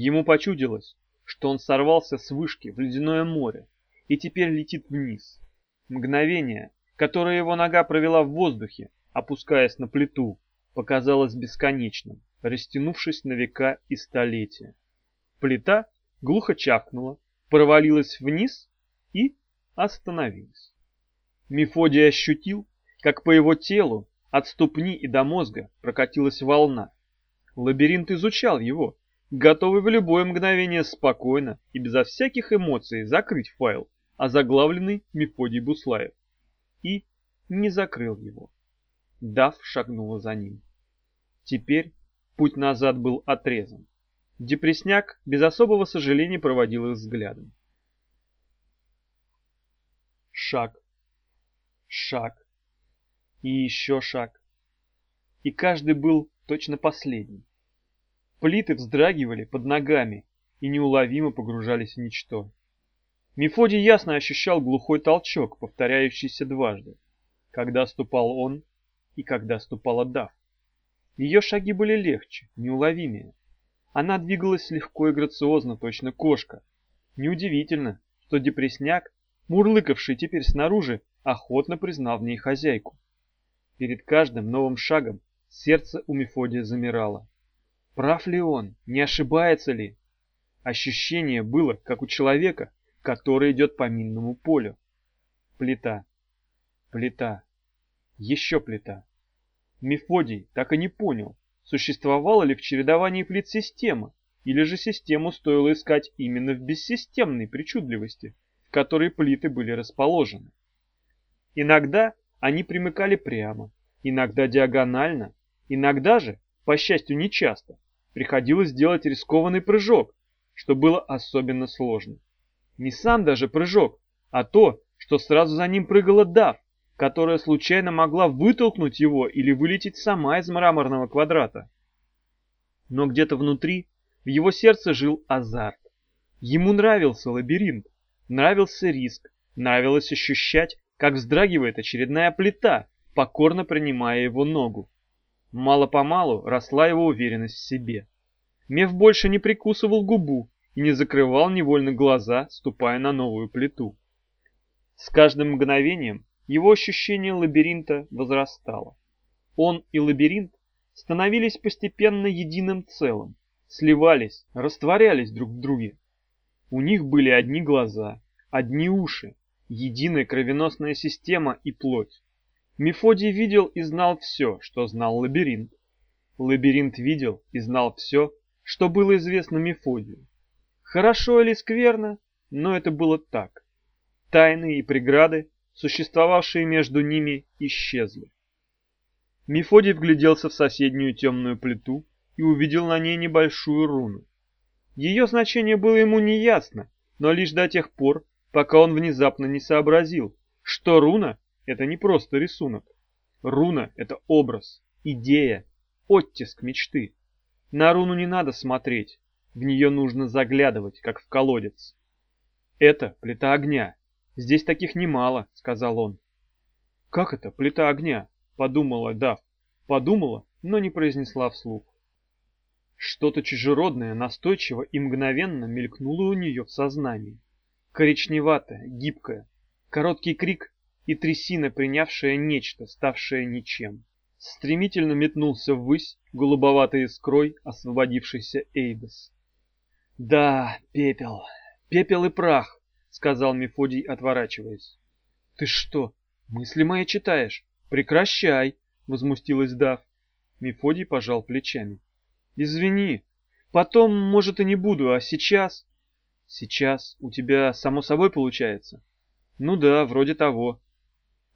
Ему почудилось, что он сорвался с вышки в ледяное море и теперь летит вниз. Мгновение, которое его нога провела в воздухе, опускаясь на плиту, показалось бесконечным, растянувшись на века и столетия. Плита глухо чавкнула, провалилась вниз и остановилась. Мефодий ощутил, как по его телу от ступни и до мозга прокатилась волна. Лабиринт изучал его, готовый в любое мгновение спокойно и безо всяких эмоций закрыть файл, озаглавленный Мефодий Буслаев. И не закрыл его. Дав шагнула за ним. Теперь путь назад был отрезан. Депресняк без особого сожаления проводил их взглядом. Шаг. Шаг. И еще шаг. И каждый был точно последний. Плиты вздрагивали под ногами и неуловимо погружались в ничто. Мефодий ясно ощущал глухой толчок, повторяющийся дважды, когда ступал он и когда ступала Дав. Ее шаги были легче, неуловимее. Она двигалась легко и грациозно, точно кошка. Неудивительно, что депресняк, мурлыкавший теперь снаружи, охотно признал в ней хозяйку. Перед каждым новым шагом сердце у Мефодия замирало. Прав ли он? Не ошибается ли? Ощущение было, как у человека, который идет по минному полю. Плита. Плита. Еще плита. Мефодий так и не понял, существовала ли в чередовании плит система, или же систему стоило искать именно в бессистемной причудливости, в которой плиты были расположены. Иногда они примыкали прямо, иногда диагонально, иногда же, по счастью, нечасто, приходилось делать рискованный прыжок, что было особенно сложно. Не сам даже прыжок, а то, что сразу за ним прыгала Дав, которая случайно могла вытолкнуть его или вылететь сама из мраморного квадрата. Но где-то внутри, в его сердце жил азарт. Ему нравился лабиринт, нравился риск, нравилось ощущать, как вздрагивает очередная плита, покорно принимая его ногу. Мало-помалу росла его уверенность в себе. Меф больше не прикусывал губу и не закрывал невольно глаза, ступая на новую плиту. С каждым мгновением его ощущение лабиринта возрастало. Он и лабиринт становились постепенно единым целым, сливались, растворялись друг в друге. У них были одни глаза, одни уши, единая кровеносная система и плоть. Мефодий видел и знал все, что знал лабиринт. Лабиринт видел и знал все, что было известно Мефодию. Хорошо или скверно, но это было так. Тайны и преграды, существовавшие между ними, исчезли. Мефодий вгляделся в соседнюю темную плиту и увидел на ней небольшую руну. Ее значение было ему неясно, но лишь до тех пор, пока он внезапно не сообразил, что руна это не просто рисунок. Руна — это образ, идея, оттиск мечты. На руну не надо смотреть, в нее нужно заглядывать, как в колодец. Это плита огня. Здесь таких немало, сказал он. Как это плита огня? Подумала Дав. Подумала, но не произнесла вслух. Что-то чужеродное, настойчиво и мгновенно мелькнуло у нее в сознании. Коричневатое, гибкое. Короткий крик и трясина, принявшая нечто, ставшее ничем. Стремительно метнулся ввысь голубоватой искрой освободившийся Эйдос. «Да, пепел, пепел и прах», — сказал Мефодий, отворачиваясь. «Ты что, мысли мои читаешь? Прекращай!» — возмустилась Дав. Мефодий пожал плечами. «Извини, потом, может, и не буду, а сейчас...» «Сейчас у тебя само собой получается?» «Ну да, вроде того.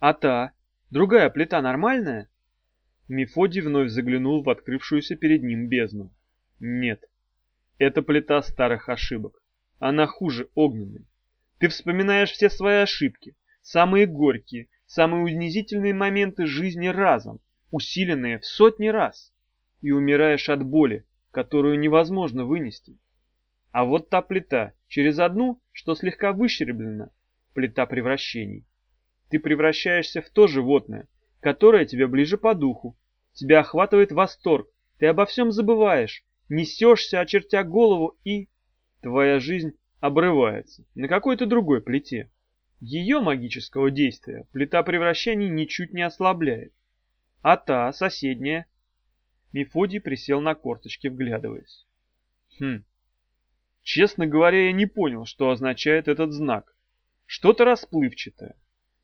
А та, другая плита нормальная? Мефодий вновь заглянул в открывшуюся перед ним бездну. Нет, это плита старых ошибок. Она хуже огненной. Ты вспоминаешь все свои ошибки, самые горькие, самые унизительные моменты жизни разом, усиленные в сотни раз, и умираешь от боли, которую невозможно вынести. А вот та плита, через одну, что слегка выщерблена, плита превращений. Ты превращаешься в то животное, которое тебе ближе по духу. Тебя охватывает восторг, ты обо всем забываешь, несешься, очертя голову, и... Твоя жизнь обрывается на какой-то другой плите. Ее магического действия плита превращений ничуть не ослабляет. А та, соседняя... Мефодий присел на корточки, вглядываясь. Хм. Честно говоря, я не понял, что означает этот знак. Что-то расплывчатое.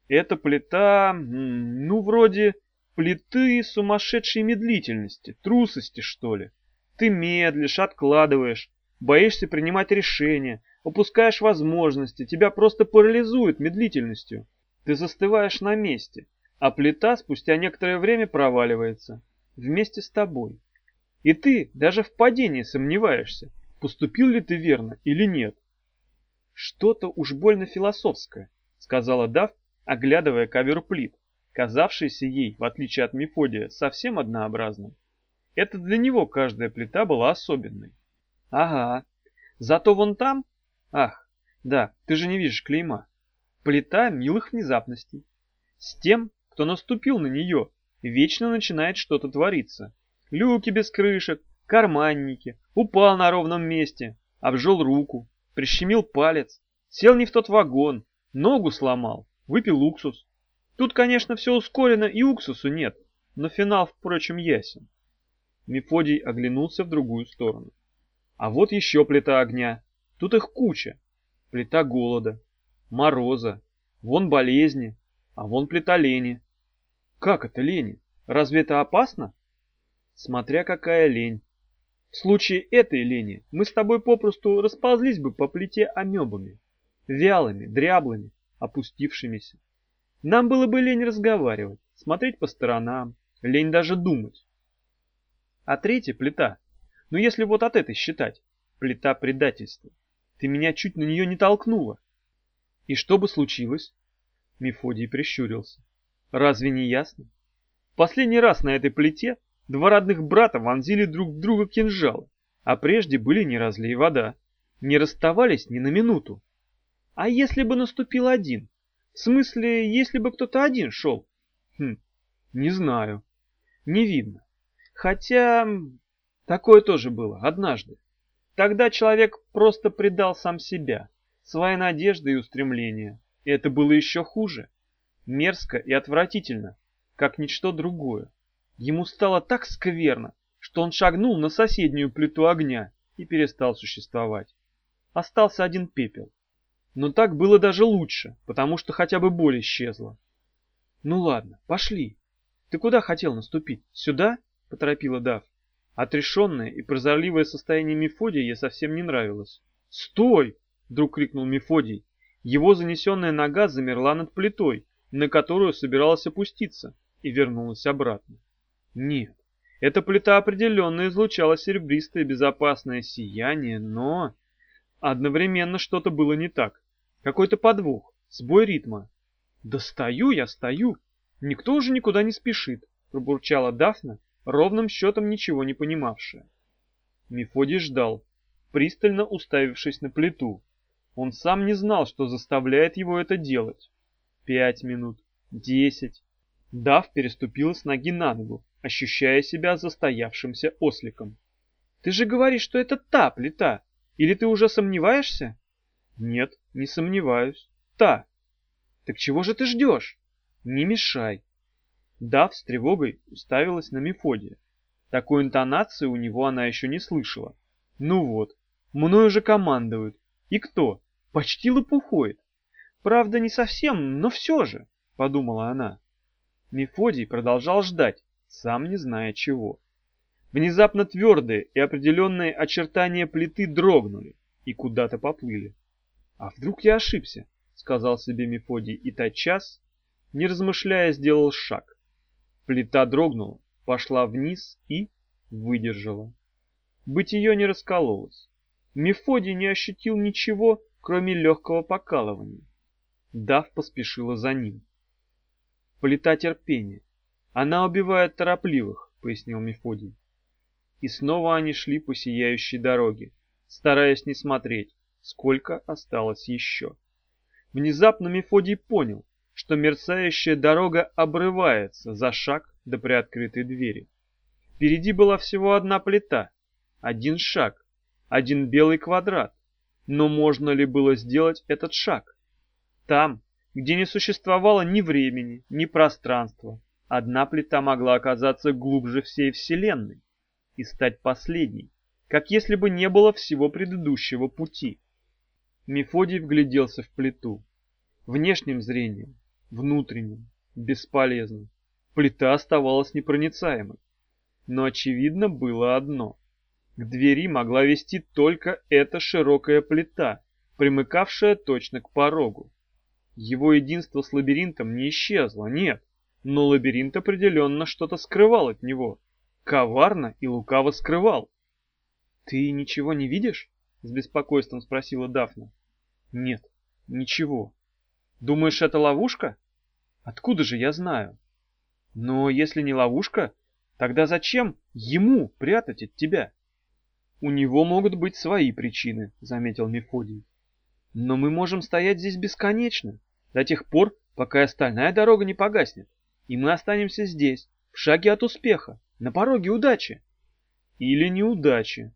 Эта плита, ну, вроде плиты сумасшедшей медлительности, трусости, что ли. Ты медлишь, откладываешь, боишься принимать решения, упускаешь возможности, тебя просто парализует медлительностью. Ты застываешь на месте, а плита спустя некоторое время проваливается вместе с тобой. И ты даже в падении сомневаешься, поступил ли ты верно или нет. Что-то уж больно философское, сказала Дав, оглядывая ковер плит, казавшийся ей, в отличие от Мефодия, совсем однообразным. Это для него каждая плита была особенной. Ага, зато вон там Ах, да, ты же не видишь клейма. Плита милых внезапностей. С тем, кто наступил на нее, вечно начинает что-то твориться. Люки без крышек, карманники, упал на ровном месте, обжел руку, прищемил палец, сел не в тот вагон, ногу сломал, выпил уксус. Тут, конечно, все ускорено и уксусу нет, но финал, впрочем, ясен. Мефодий оглянулся в другую сторону. А вот еще плита огня, Тут их куча. Плита голода, мороза, вон болезни, а вон плита лени. Как это лени? Разве это опасно? Смотря какая лень. В случае этой лени мы с тобой попросту расползлись бы по плите амебами, вялыми, дряблыми, опустившимися. Нам было бы лень разговаривать, смотреть по сторонам, лень даже думать. А третья плита, ну если вот от этой считать, плита предательства. Ты меня чуть на нее не толкнула. И что бы случилось? Мефодий прищурился. Разве не ясно? Последний раз на этой плите два родных брата вонзили друг в друга кинжалы, а прежде были не разлей вода. Не расставались ни на минуту. А если бы наступил один? В смысле, если бы кто-то один шел? Хм, не знаю. Не видно. Хотя, такое тоже было однажды. Тогда человек просто предал сам себя, свои надежды и устремления. И это было еще хуже. Мерзко и отвратительно, как ничто другое. Ему стало так скверно, что он шагнул на соседнюю плиту огня и перестал существовать. Остался один пепел. Но так было даже лучше, потому что хотя бы боль исчезла. «Ну ладно, пошли. Ты куда хотел наступить? Сюда?» — поторопила Дав. Отрешенное и прозорливое состояние Мефодия ей совсем не нравилось. «Стой!» — вдруг крикнул Мефодий. Его занесенная нога замерла над плитой, на которую собиралась опуститься, и вернулась обратно. Нет, эта плита определенно излучала серебристое безопасное сияние, но... Одновременно что-то было не так. Какой-то подвох, сбой ритма. «Да стою я, стою! Никто уже никуда не спешит!» — пробурчала Дафна, ровным счетом ничего не понимавшая. Мефодий ждал, пристально уставившись на плиту. Он сам не знал, что заставляет его это делать. Пять минут, десять. Дав переступила с ноги на ногу, ощущая себя застоявшимся осликом. «Ты же говоришь, что это та плита! Или ты уже сомневаешься?» «Нет, не сомневаюсь. Та!» «Так чего же ты ждешь?» «Не мешай. Дав с тревогой уставилась на Мефодия. Такой интонации у него она еще не слышала. Ну вот, мною же командуют. И кто? Почти лопухой. Правда, не совсем, но все же, подумала она. Мефодий продолжал ждать, сам не зная чего. Внезапно твердые и определенные очертания плиты дрогнули и куда-то поплыли. «А вдруг я ошибся?» — сказал себе Мефодий, и тотчас, не размышляя, сделал шаг. Плита дрогнула, пошла вниз и выдержала. Бытие не раскололось. Мефодий не ощутил ничего, кроме легкого покалывания. Дав поспешила за ним. Плита терпения. Она убивает торопливых, пояснил Мефодий. И снова они шли по сияющей дороге, стараясь не смотреть, сколько осталось еще. Внезапно Мефодий понял, что мерцающая дорога обрывается за шаг до приоткрытой двери. Впереди была всего одна плита, один шаг, один белый квадрат. Но можно ли было сделать этот шаг? Там, где не существовало ни времени, ни пространства, одна плита могла оказаться глубже всей Вселенной и стать последней, как если бы не было всего предыдущего пути. Мефодий вгляделся в плиту. Внешним зрением, внутренним, бесполезным. Плита оставалась непроницаемой. Но очевидно было одно. К двери могла вести только эта широкая плита, примыкавшая точно к порогу. Его единство с лабиринтом не исчезло, нет, но лабиринт определенно что-то скрывал от него. Коварно и лукаво скрывал. «Ты ничего не видишь?» — с беспокойством спросила Дафна. «Нет, ничего. Думаешь, это ловушка? Откуда же я знаю? Но если не ловушка, тогда зачем ему прятать от тебя?» «У него могут быть свои причины», — заметил Мефодий. «Но мы можем стоять здесь бесконечно, до тех пор, пока остальная дорога не погаснет, и мы останемся здесь, в шаге от успеха, на пороге удачи». «Или неудачи»,